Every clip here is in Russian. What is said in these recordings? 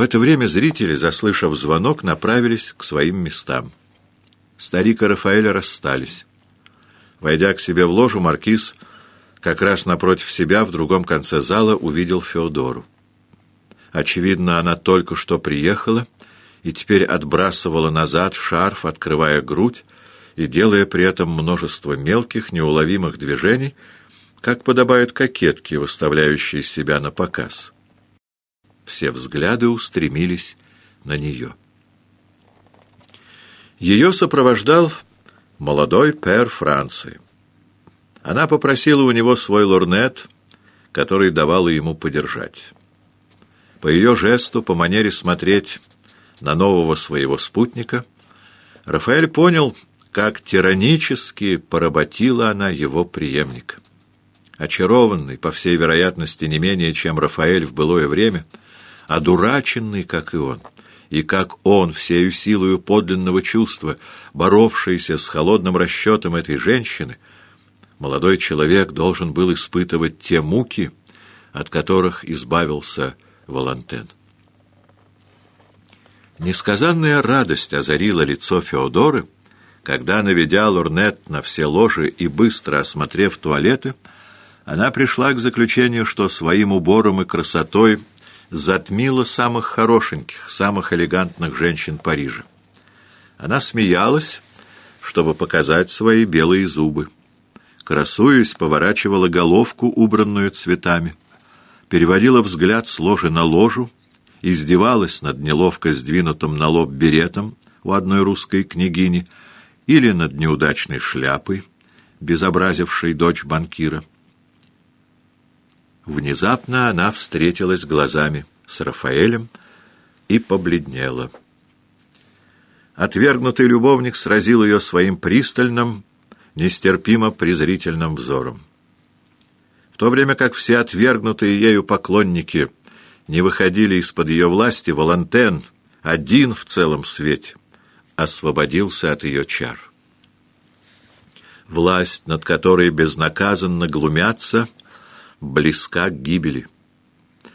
В это время зрители, заслышав звонок, направились к своим местам. Старик и Рафаэль расстались. Войдя к себе в ложу, маркиз как раз напротив себя в другом конце зала увидел Феодору. Очевидно, она только что приехала и теперь отбрасывала назад шарф, открывая грудь и делая при этом множество мелких, неуловимых движений, как подобают кокетки, выставляющие себя на показ. Все взгляды устремились на нее. Ее сопровождал молодой пэр Франции. Она попросила у него свой лорнет, который давала ему подержать. По ее жесту, по манере смотреть на нового своего спутника, Рафаэль понял, как тиранически поработила она его преемника. Очарованный, по всей вероятности, не менее, чем Рафаэль в былое время, одураченный, как и он, и как он, всею силою подлинного чувства, боровшийся с холодным расчетом этой женщины, молодой человек должен был испытывать те муки, от которых избавился Волантен. Несказанная радость озарила лицо Феодоры, когда, наведя лорнет на все ложи и быстро осмотрев туалеты, она пришла к заключению, что своим убором и красотой затмила самых хорошеньких, самых элегантных женщин Парижа. Она смеялась, чтобы показать свои белые зубы. Красуясь, поворачивала головку, убранную цветами переводила взгляд с ложи на ложу, издевалась над неловко сдвинутым на лоб беретом у одной русской княгини или над неудачной шляпой, безобразившей дочь банкира. Внезапно она встретилась глазами с Рафаэлем и побледнела. Отвергнутый любовник сразил ее своим пристальным, нестерпимо презрительным взором то время как все отвергнутые ею поклонники не выходили из-под ее власти, Волантен, один в целом свете, освободился от ее чар. Власть, над которой безнаказанно глумятся, близка к гибели.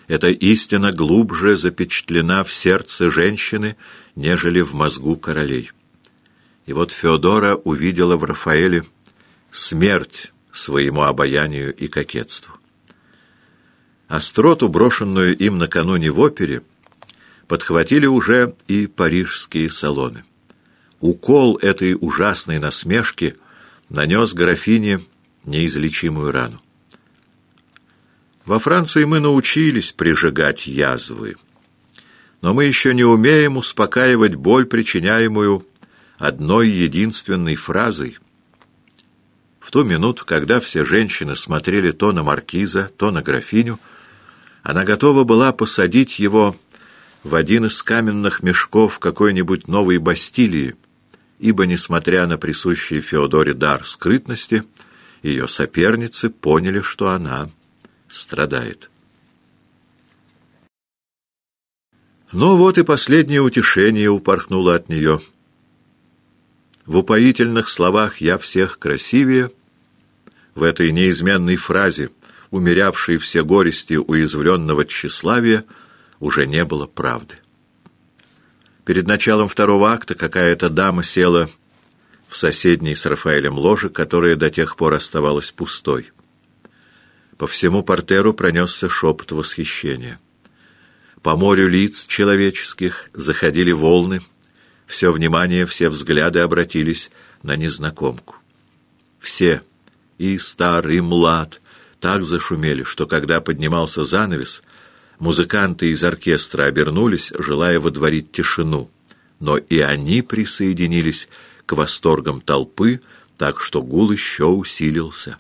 Эта истина глубже запечатлена в сердце женщины, нежели в мозгу королей. И вот Феодора увидела в Рафаэле смерть, своему обаянию и кокетству. Остроту, брошенную им накануне в опере, подхватили уже и парижские салоны. Укол этой ужасной насмешки нанес графине неизлечимую рану. Во Франции мы научились прижигать язвы, но мы еще не умеем успокаивать боль, причиняемую одной единственной фразой — в ту минуту, когда все женщины смотрели то на маркиза, то на графиню, она готова была посадить его в один из каменных мешков какой-нибудь новой Бастилии, ибо, несмотря на присущий Феодоре дар скрытности, ее соперницы поняли, что она страдает. Но вот и последнее утешение упорхнуло от нее — в упоительных словах «я всех красивее», в этой неизменной фразе, умерявшей все горести уязвленного тщеславия, уже не было правды. Перед началом второго акта какая-то дама села в соседней с Рафаэлем ложе, которая до тех пор оставалась пустой. По всему портеру пронесся шепот восхищения. По морю лиц человеческих заходили волны — все внимание, все взгляды обратились на незнакомку. Все, и стар, и млад, так зашумели, что когда поднимался занавес, музыканты из оркестра обернулись, желая водворить тишину, но и они присоединились к восторгам толпы, так что гул еще усилился.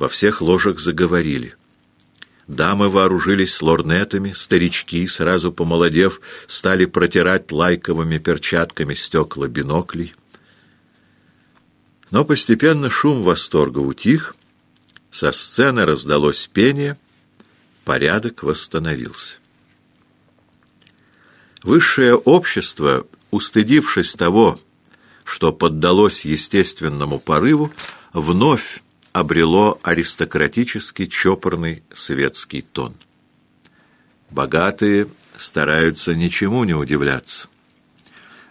Во всех ложах заговорили. Дамы вооружились лорнетами, старички, сразу помолодев, стали протирать лайковыми перчатками стекла биноклей. Но постепенно шум восторга утих, со сцены раздалось пение, порядок восстановился. Высшее общество, устыдившись того, что поддалось естественному порыву, вновь обрело аристократический чопорный светский тон. Богатые стараются ничему не удивляться.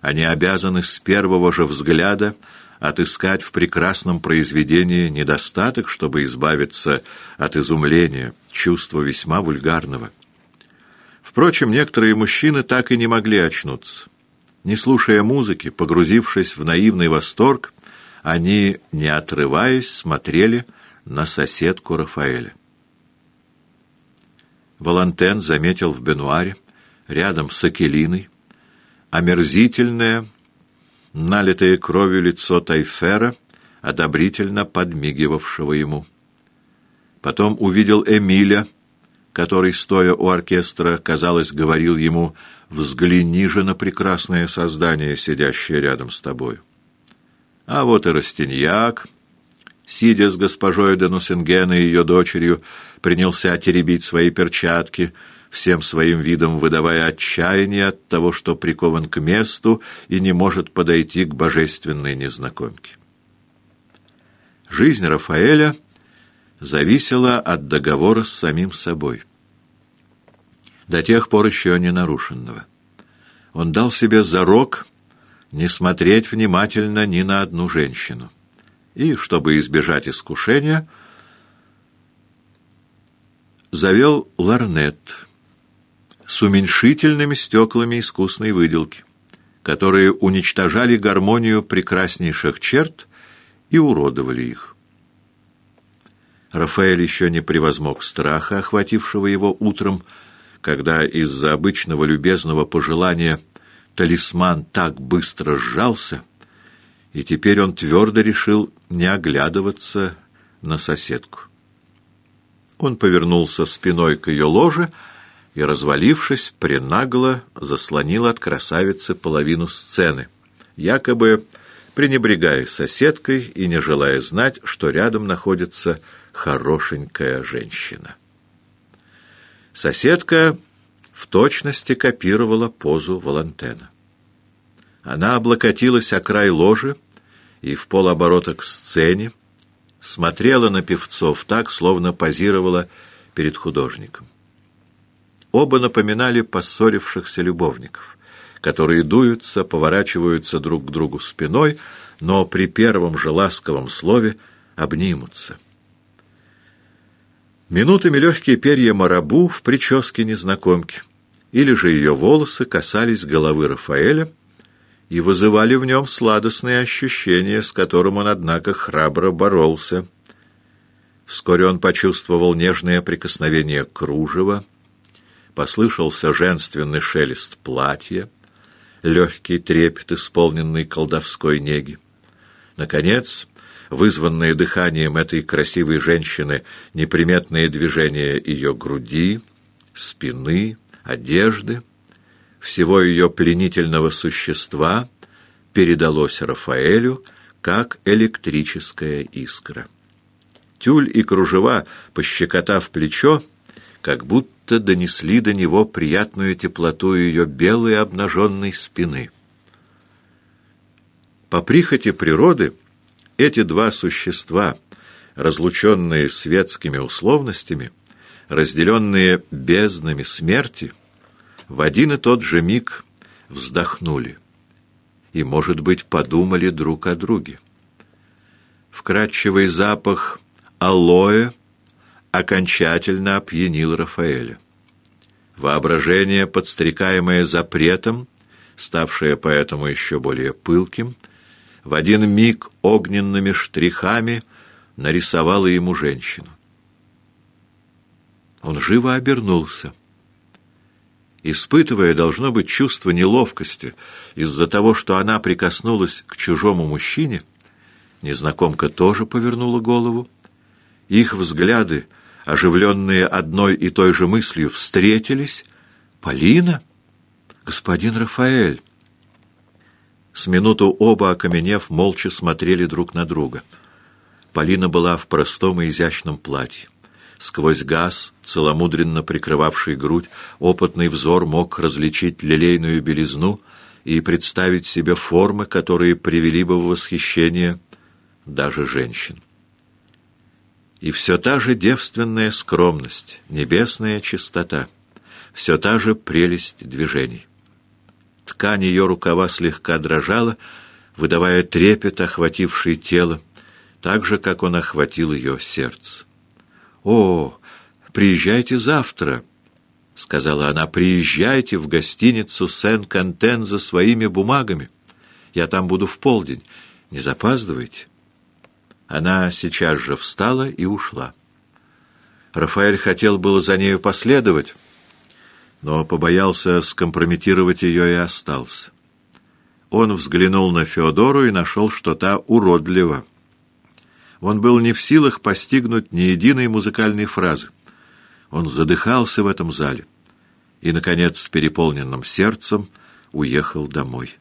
Они обязаны с первого же взгляда отыскать в прекрасном произведении недостаток, чтобы избавиться от изумления, чувства весьма вульгарного. Впрочем, некоторые мужчины так и не могли очнуться. Не слушая музыки, погрузившись в наивный восторг, они, не отрываясь, смотрели на соседку Рафаэля. Валантен заметил в бенуаре, рядом с Акелиной, омерзительное, налитое кровью лицо Тайфера, одобрительно подмигивавшего ему. Потом увидел Эмиля, который, стоя у оркестра, казалось, говорил ему «Взгляни же на прекрасное создание, сидящее рядом с тобою». А вот и Растиньяк, сидя с госпожой де Нусенген и ее дочерью, принялся теребить свои перчатки, всем своим видом выдавая отчаяние от того, что прикован к месту и не может подойти к божественной незнакомке. Жизнь Рафаэля зависела от договора с самим собой. До тех пор еще не нарушенного. Он дал себе зарок не смотреть внимательно ни на одну женщину. И, чтобы избежать искушения, завел ларнет с уменьшительными стеклами искусной выделки, которые уничтожали гармонию прекраснейших черт и уродовали их. Рафаэль еще не превозмог страха, охватившего его утром, когда из-за обычного любезного пожелания талисман так быстро сжался, и теперь он твердо решил не оглядываться на соседку. Он повернулся спиной к ее ложе и, развалившись, пренагло заслонил от красавицы половину сцены, якобы пренебрегая соседкой и не желая знать, что рядом находится хорошенькая женщина. Соседка в точности копировала позу Валантена. Она облокотилась о край ложи и в полоборота к сцене, смотрела на певцов так, словно позировала перед художником. Оба напоминали поссорившихся любовников, которые дуются, поворачиваются друг к другу спиной, но при первом же ласковом слове обнимутся. Минутами легкие перья марабу в прическе незнакомки, или же ее волосы касались головы Рафаэля, и вызывали в нем сладостные ощущения, с которым он, однако, храбро боролся. Вскоре он почувствовал нежное прикосновение кружева, послышался женственный шелест платья, легкий трепет, исполненный колдовской неги. Наконец, вызванное дыханием этой красивой женщины неприметные движения ее груди, спины, одежды — всего ее пленительного существа передалось Рафаэлю как электрическая искра. Тюль и кружева, пощекотав плечо, как будто донесли до него приятную теплоту ее белой обнаженной спины. По прихоти природы эти два существа, разлученные светскими условностями, разделенные безднами смерти, в один и тот же миг вздохнули и, может быть, подумали друг о друге. Вкрадчивый запах алоэ окончательно опьянил Рафаэля. Воображение, подстрекаемое запретом, ставшее поэтому еще более пылким, в один миг огненными штрихами нарисовало ему женщину. Он живо обернулся испытывая, должно быть, чувство неловкости из-за того, что она прикоснулась к чужому мужчине, незнакомка тоже повернула голову. Их взгляды, оживленные одной и той же мыслью, встретились. «Полина? Господин Рафаэль!» С минуту оба, окаменев, молча смотрели друг на друга. Полина была в простом и изящном платье. Сквозь газ, целомудренно прикрывавший грудь, опытный взор мог различить лилейную белизну и представить себе формы, которые привели бы в восхищение даже женщин. И все та же девственная скромность, небесная чистота, все та же прелесть движений. Ткань ее рукава слегка дрожала, выдавая трепет, охвативший тело, так же, как он охватил ее сердце. «О, приезжайте завтра!» — сказала она. «Приезжайте в гостиницу Сен-Кантен за своими бумагами. Я там буду в полдень. Не запаздывайте». Она сейчас же встала и ушла. Рафаэль хотел было за нею последовать, но побоялся скомпрометировать ее и остался. Он взглянул на Феодору и нашел, что та уродлива. Он был не в силах постигнуть ни единой музыкальной фразы. Он задыхался в этом зале и, наконец, с переполненным сердцем уехал домой.